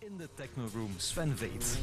In de Techno Room, Sven Veet.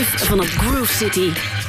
Live vanaf Groove City.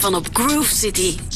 van op Groove City.